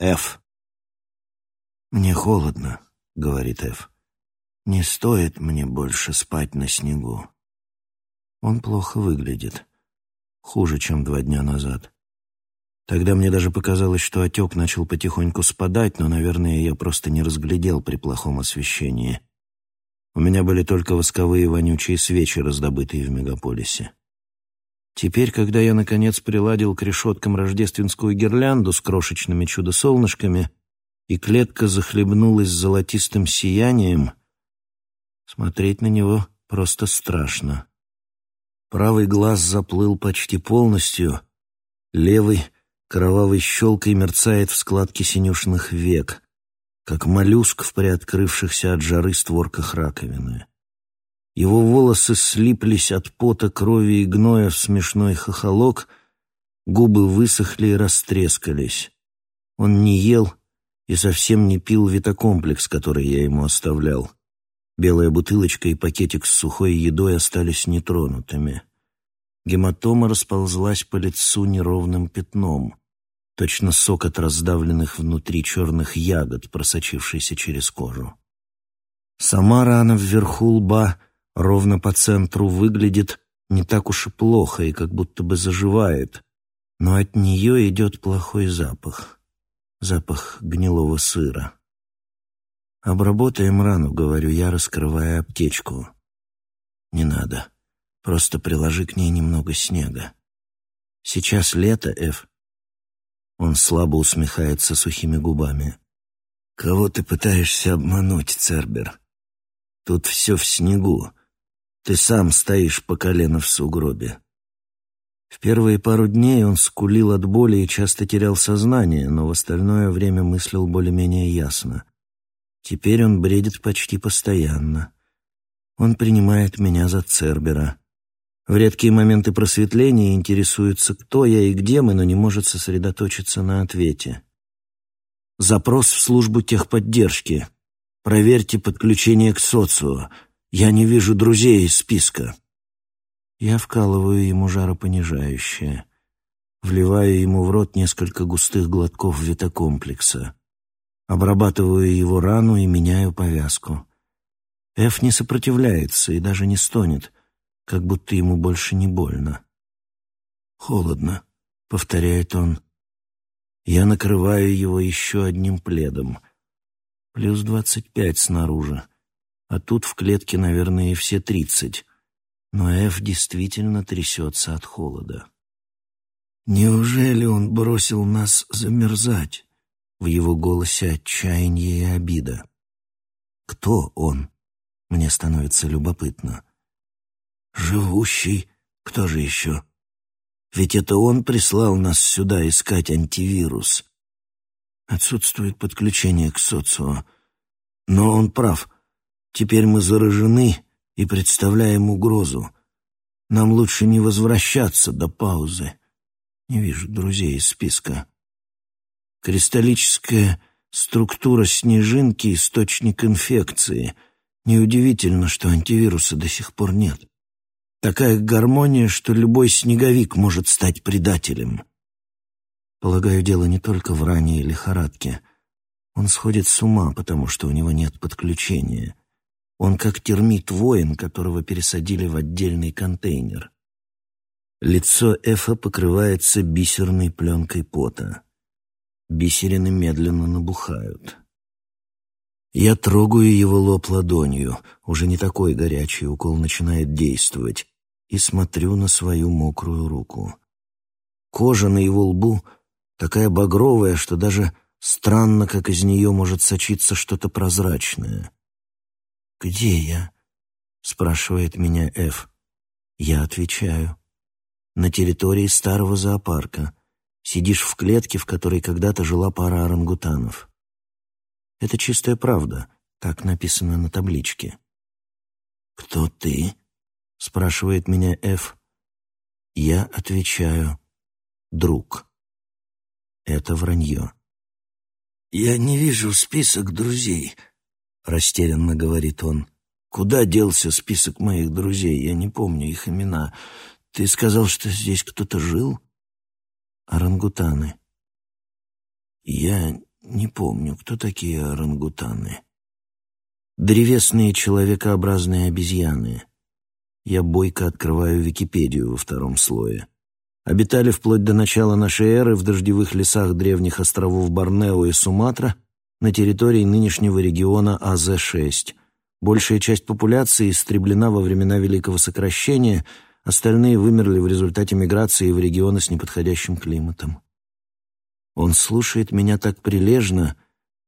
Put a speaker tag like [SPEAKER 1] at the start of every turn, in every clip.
[SPEAKER 1] Ф.
[SPEAKER 2] «Мне холодно», — говорит Ф. «Не стоит мне больше спать на снегу». Он плохо выглядит. Хуже, чем два дня назад. Тогда мне даже показалось, что отек начал потихоньку спадать, но, наверное, я просто не разглядел при плохом освещении. У меня были только восковые вонючие свечи, раздобытые в мегаполисе. Теперь, когда я, наконец, приладил к решеткам рождественскую гирлянду с крошечными чудо-солнышками, и клетка захлебнулась золотистым сиянием, смотреть на него просто страшно. Правый глаз заплыл почти полностью, левый — кровавой щелкой мерцает в складке синюшных век, как моллюск в приоткрывшихся от жары створках раковины. Его волосы слиплись от пота, крови и гноя в смешной хохолок, губы высохли и растрескались. Он не ел и совсем не пил витокомплекс, который я ему оставлял. Белая бутылочка и пакетик с сухой едой остались нетронутыми. Гематома расползлась по лицу неровным пятном. Точно сок от раздавленных внутри черных ягод, просочившийся через кожу. Сама рана вверху лба, ровно по центру, выглядит не так уж и плохо и как будто бы заживает, но от нее идет плохой запах. Запах гнилого сыра. «Обработаем рану», — говорю я, раскрывая аптечку. «Не надо. Просто приложи к ней немного снега. Сейчас лето, Эф». Он слабо усмехается сухими губами. «Кого ты пытаешься обмануть, Цербер? Тут все в снегу. Ты сам стоишь по колено в сугробе». В первые пару дней он скулил от боли и часто терял сознание, но в остальное время мыслил более-менее ясно. Теперь он бредит почти постоянно. Он принимает меня за Цербера. В редкие моменты просветления интересуется, кто я и где мы, но не может сосредоточиться на ответе. Запрос в службу техподдержки. Проверьте подключение к социо. Я не вижу друзей из списка. Я вкалываю ему жаропонижающее. Вливаю ему в рот несколько густых глотков витокомплекса. Обрабатываю его рану и меняю повязку. Эф не сопротивляется и даже не стонет — как будто ему больше не больно. «Холодно», — повторяет он. Я накрываю его еще одним пледом. Плюс двадцать пять снаружи, а тут в клетке, наверное, и все тридцать. Но Эф действительно трясется от холода. Неужели он бросил нас замерзать? В его голосе отчаяние и обида. Кто он? Мне становится любопытно. Живущий? Кто же еще? Ведь это он прислал нас сюда искать антивирус. Отсутствует подключение к социо. Но он прав. Теперь мы заражены и представляем угрозу. Нам лучше не возвращаться до паузы. Не вижу друзей из списка. Кристаллическая структура снежинки — источник инфекции. Неудивительно, что антивируса до сих пор нет. Такая гармония, что любой снеговик может стать предателем. Полагаю, дело не только в ране и лихорадке. Он сходит с ума, потому что у него нет подключения. Он как термит-воин, которого пересадили в отдельный контейнер. Лицо Эфа покрывается бисерной пленкой пота. Бисерины медленно набухают. Я трогаю его лоб ладонью, уже не такой горячий, укол начинает действовать, и смотрю на свою мокрую руку. Кожа на его лбу такая багровая, что даже странно, как из нее может сочиться что-то прозрачное. «Где я?» — спрашивает меня Эф. Я отвечаю. «На территории старого зоопарка. Сидишь в клетке, в которой когда-то жила пара орангутанов». Это чистая правда, так написано на табличке. «Кто ты?» — спрашивает меня Ф. Я отвечаю «друг». Это вранье. «Я не вижу список друзей», — растерянно говорит он. «Куда делся список моих друзей? Я не помню их имена. Ты сказал, что здесь кто-то жил?» «Орангутаны». «Я не помню, кто такие орангутаны. Древесные человекообразные обезьяны. Я бойко открываю Википедию во втором слое. Обитали вплоть до начала нашей эры в дождевых лесах древних островов Борнео и Суматра на территории нынешнего региона АЗ-6. Большая часть популяции истреблена во времена Великого Сокращения, остальные вымерли в результате миграции в регионы с неподходящим климатом. Он слушает меня так прилежно,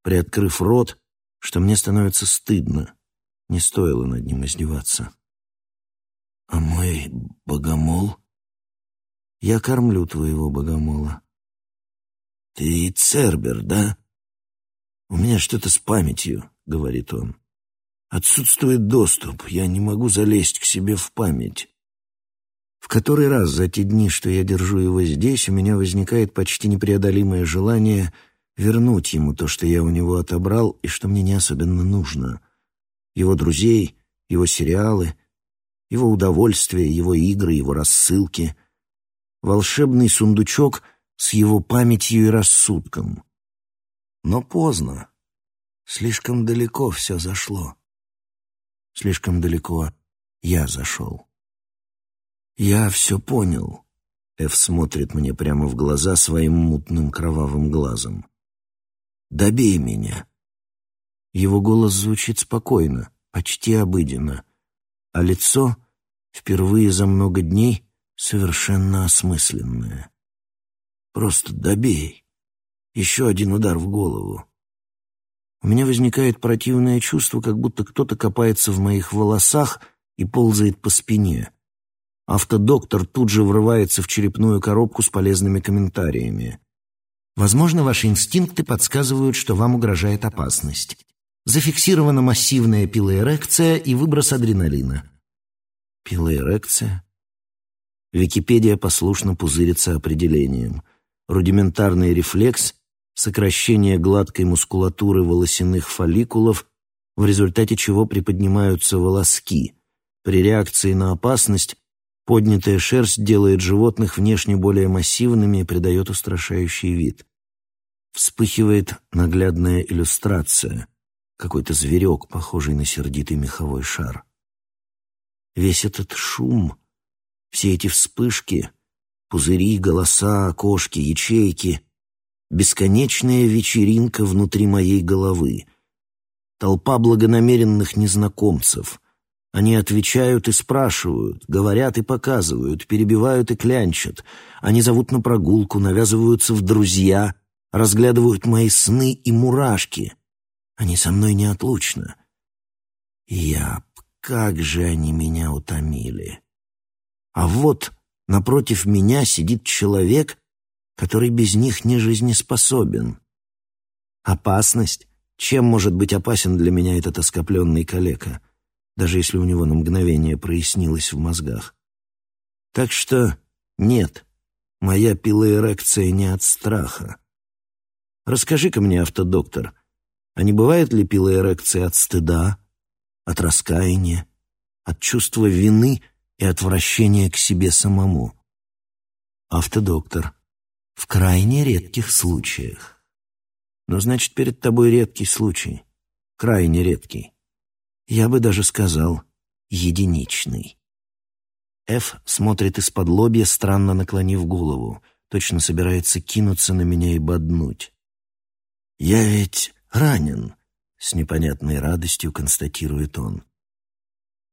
[SPEAKER 2] приоткрыв рот, что мне становится стыдно. Не стоило над ним издеваться. «А мой богомол?» «Я кормлю твоего богомола». «Ты Цербер, да?» «У меня что-то с памятью», — говорит он. «Отсутствует доступ, я не могу залезть к себе в память». В который раз за те дни, что я держу его здесь, у меня возникает почти непреодолимое желание — вернуть ему то, что я у него отобрал и что мне не особенно нужно. Его друзей, его сериалы, его удовольствия, его игры, его рассылки. Волшебный сундучок с его памятью и рассудком. Но поздно. Слишком далеко все зашло. Слишком далеко я зашел. Я все понял. Эв смотрит мне прямо в глаза своим мутным кровавым глазом. Добей меня». Его голос звучит спокойно, почти обыденно, а лицо, впервые за много дней, совершенно осмысленное. «Просто добей. Еще один удар в голову». У меня возникает противное чувство, как будто кто-то копается в моих волосах и ползает по спине. Автодоктор тут же врывается в черепную коробку с полезными комментариями. Возможно, ваши инстинкты подсказывают, что вам угрожает опасность. Зафиксирована массивная пилоэрекция и выброс адреналина. Пилоэрекция? Википедия послушно пузырится определением. Рудиментарный рефлекс — сокращение гладкой мускулатуры волосяных фолликулов, в результате чего приподнимаются волоски. При реакции на опасность поднятая шерсть делает животных внешне более массивными и придает устрашающий вид. Вспыхивает наглядная иллюстрация. Какой-то зверек, похожий на сердитый меховой шар. Весь этот шум, все эти вспышки, пузыри, голоса, окошки, ячейки — бесконечная вечеринка внутри моей головы. Толпа благонамеренных незнакомцев. Они отвечают и спрашивают, говорят и показывают, перебивают и клянчат. Они зовут на прогулку, навязываются в друзья, разглядывают мои сны и мурашки. Они со мной неотлучно. Я, как же они меня утомили. А вот напротив меня сидит человек, который без них не жизнеспособен. Опасность? Чем может быть опасен для меня этот оскопленный калека, даже если у него на мгновение прояснилось в мозгах? Так что нет, моя пилоэрекция не от страха. Расскажи-ка мне, автодоктор, а не бывает ли пилоэрекция от стыда, от раскаяния, от чувства вины и отвращения к себе самому? Автодоктор. В крайне редких случаях. Но значит, перед тобой редкий случай. Крайне редкий. Я бы даже сказал, единичный. Ф смотрит из-под лобья, странно наклонив голову, точно собирается кинуться на меня и боднуть. «Я ведь ранен», — с непонятной радостью констатирует он.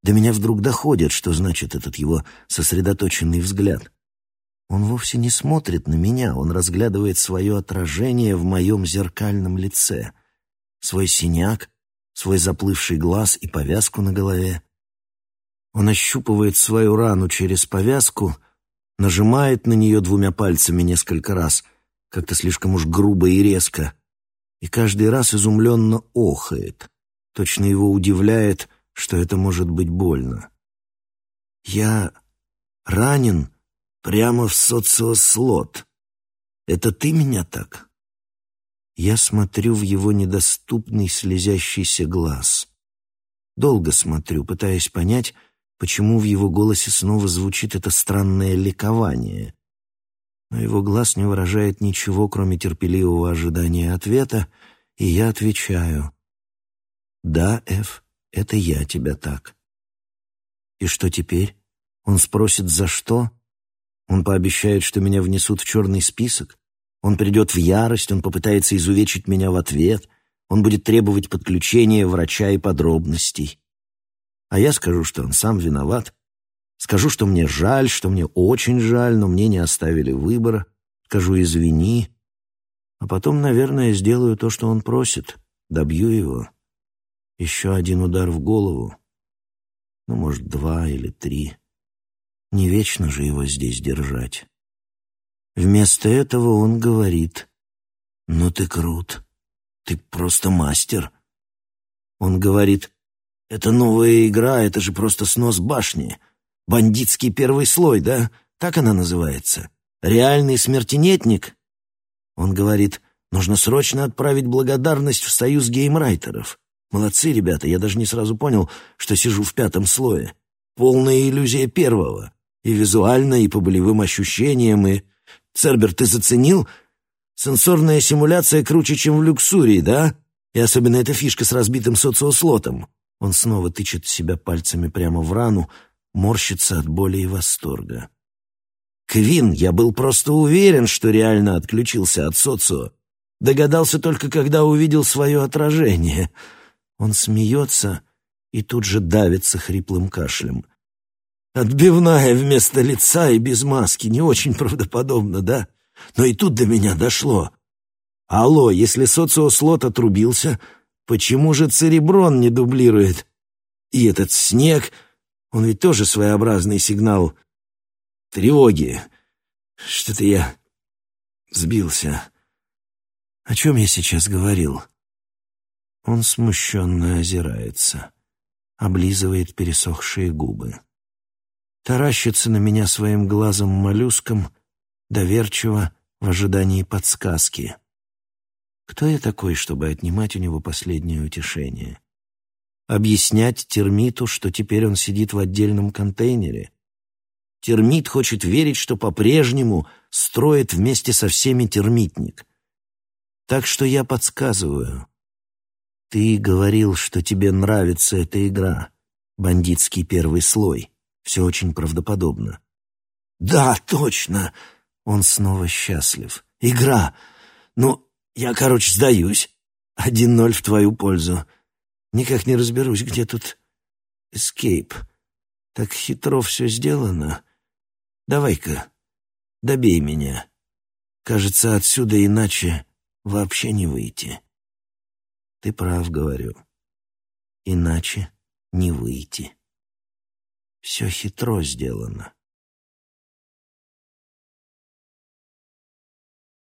[SPEAKER 2] До меня вдруг доходит, что значит этот его сосредоточенный взгляд. Он вовсе не смотрит на меня, он разглядывает свое отражение в моем зеркальном лице, свой синяк, свой заплывший глаз и повязку на голове. Он ощупывает свою рану через повязку, нажимает на нее двумя пальцами несколько раз, как-то слишком уж грубо и резко, и каждый раз изумленно охает. Точно его удивляет, что это может быть больно. «Я ранен прямо в социослот. Это ты меня так?» Я смотрю в его недоступный слезящийся глаз. Долго смотрю, пытаясь понять, почему в его голосе снова звучит это странное ликование. Но его глаз не выражает ничего, кроме терпеливого ожидания ответа, и я отвечаю. «Да, Эф, это я тебя так». «И что теперь?» Он спросит, за что? Он пообещает, что меня внесут в черный список? Он придет в ярость, он попытается изувечить меня в ответ, он будет требовать подключения врача и подробностей. А я скажу, что он сам виноват, Скажу, что мне жаль, что мне очень жаль, но мне не оставили выбора. Скажу «извини». А потом, наверное, сделаю то, что он просит. Добью его. Еще один удар в голову. Ну, может, два или три. Не вечно же его здесь держать. Вместо этого он говорит, «Ну ты крут, ты просто мастер». Он говорит, «Это новая игра, это же просто снос башни. Бандитский первый слой, да? Так она называется. Реальный смертенетник? Он говорит, нужно срочно отправить благодарность в союз геймрайтеров. Молодцы, ребята, я даже не сразу понял, что сижу в пятом слое. Полная иллюзия первого. И визуально, и по болевым ощущениям, и... Цербер, ты заценил? Сенсорная симуляция круче, чем в люксурии, да? И особенно эта фишка с разбитым социослотом. Он снова тычет себя пальцами прямо в рану, морщится от боли и восторга. Квин, я был просто уверен, что реально отключился от социо. Догадался только, когда увидел свое отражение. Он смеется и тут же давится хриплым кашлем. Отбивная вместо лица и без маски, не очень правдоподобно, да? Но и тут до меня дошло. Алло, если социослот отрубился, почему же цереброн не дублирует? И этот снег он ведь тоже своеобразный сигнал тревоги. Что-то я сбился. О чем я сейчас говорил? Он смущенно озирается, облизывает пересохшие губы. Таращится на меня своим глазом-моллюском, доверчиво, в ожидании подсказки. Кто я такой, чтобы отнимать у него последнее утешение? объяснять термиту, что теперь он сидит в отдельном контейнере. Термит хочет верить, что по-прежнему строит вместе со всеми термитник. Так что я подсказываю. Ты говорил, что тебе нравится эта игра. Бандитский первый слой. Все очень правдоподобно. Да, точно. Он снова счастлив. Игра. Ну, я, короче, сдаюсь. Один ноль в твою пользу. Никак не разберусь, где тут эскейп. Так хитро все сделано. Давай-ка, добей меня. Кажется, отсюда иначе вообще не выйти. Ты прав, говорю. Иначе не выйти. Все хитро сделано.